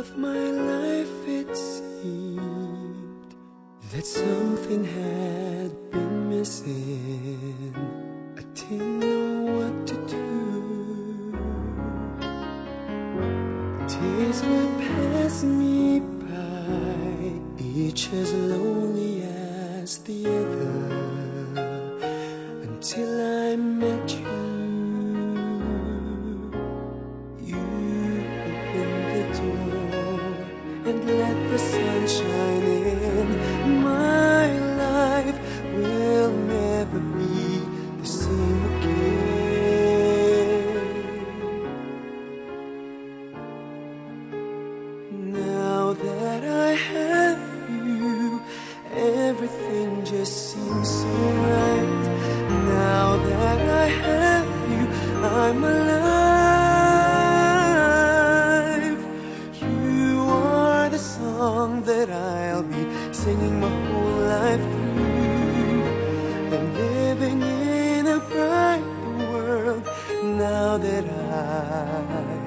of my life it seemed that something had been missing. I didn't know what to do. Days would pass me by, each as lonely as the other, until I met I'm living in a bright world now that I